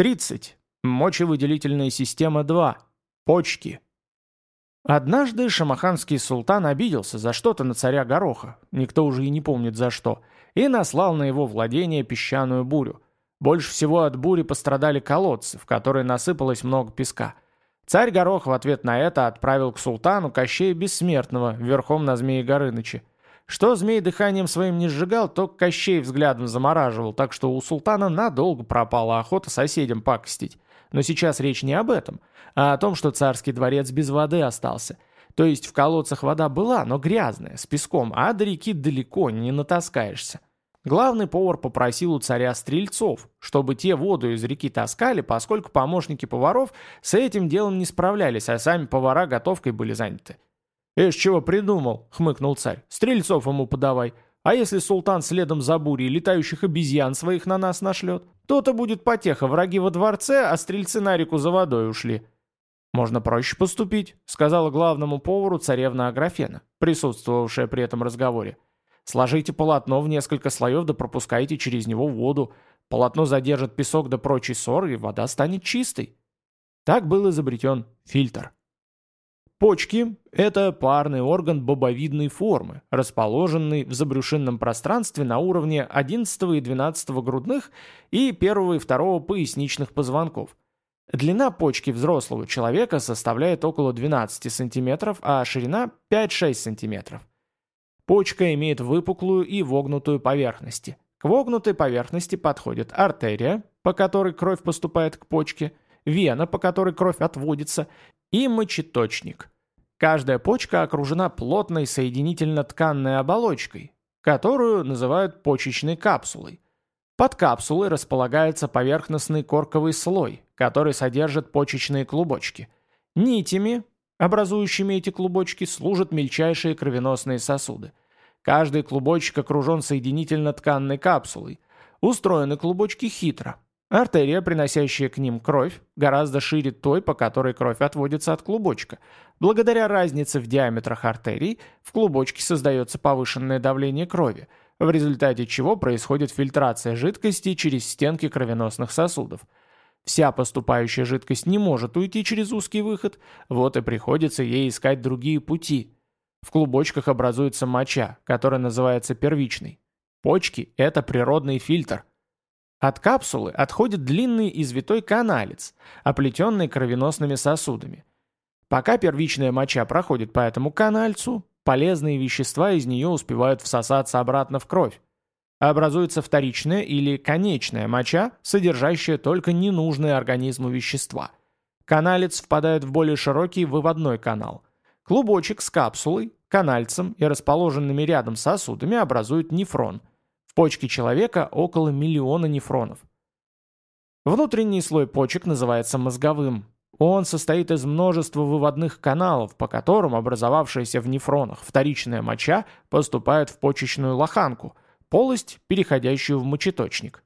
30. Мочевыделительная система 2. Почки. Однажды шамаханский султан обиделся за что-то на царя Гороха, никто уже и не помнит за что, и наслал на его владение песчаную бурю. Больше всего от бури пострадали колодцы, в которые насыпалось много песка. Царь Горох в ответ на это отправил к султану Кощея Бессмертного верхом на Змеи Горыныча. Что змей дыханием своим не сжигал, то Кощей взглядом замораживал, так что у султана надолго пропала охота соседям пакостить. Но сейчас речь не об этом, а о том, что царский дворец без воды остался. То есть в колодцах вода была, но грязная, с песком, а до реки далеко не натаскаешься. Главный повар попросил у царя стрельцов, чтобы те воду из реки таскали, поскольку помощники поваров с этим делом не справлялись, а сами повара готовкой были заняты. «Эш, чего придумал?» — хмыкнул царь. «Стрельцов ему подавай. А если султан следом за бурей летающих обезьян своих на нас нашлет? То-то будет потеха, враги во дворце, а стрельцы на реку за водой ушли». «Можно проще поступить», — сказала главному повару царевна Аграфена, присутствовавшая при этом разговоре. «Сложите полотно в несколько слоев да пропускайте через него воду. Полотно задержит песок да прочий ссор, и вода станет чистой». Так был изобретен фильтр. Почки – это парный орган бобовидной формы, расположенный в забрюшинном пространстве на уровне 11 и 12 грудных и 1 и 2 поясничных позвонков. Длина почки взрослого человека составляет около 12 см, а ширина 5-6 см. Почка имеет выпуклую и вогнутую поверхности. К вогнутой поверхности подходит артерия, по которой кровь поступает к почке, вена, по которой кровь отводится, и мочеточник. Каждая почка окружена плотной соединительно-тканной оболочкой, которую называют почечной капсулой. Под капсулой располагается поверхностный корковый слой, который содержит почечные клубочки. Нитями, образующими эти клубочки, служат мельчайшие кровеносные сосуды. Каждый клубочек окружен соединительно-тканной капсулой. Устроены клубочки хитро. Артерия, приносящая к ним кровь, гораздо шире той, по которой кровь отводится от клубочка. Благодаря разнице в диаметрах артерий в клубочке создается повышенное давление крови, в результате чего происходит фильтрация жидкости через стенки кровеносных сосудов. Вся поступающая жидкость не может уйти через узкий выход, вот и приходится ей искать другие пути. В клубочках образуется моча, которая называется первичной. Почки – это природный фильтр, от капсулы отходит длинный извитой каналец, оплетенный кровеносными сосудами. Пока первичная моча проходит по этому канальцу, полезные вещества из нее успевают всосаться обратно в кровь. Образуется вторичная или конечная моча, содержащая только ненужные организму вещества. Каналец впадает в более широкий выводной канал. Клубочек с капсулой, канальцем и расположенными рядом сосудами образует нефрон – в почке человека около миллиона нефронов. Внутренний слой почек называется мозговым. Он состоит из множества выводных каналов, по которым образовавшаяся в нефронах вторичная моча поступает в почечную лоханку, полость, переходящую в мочеточник.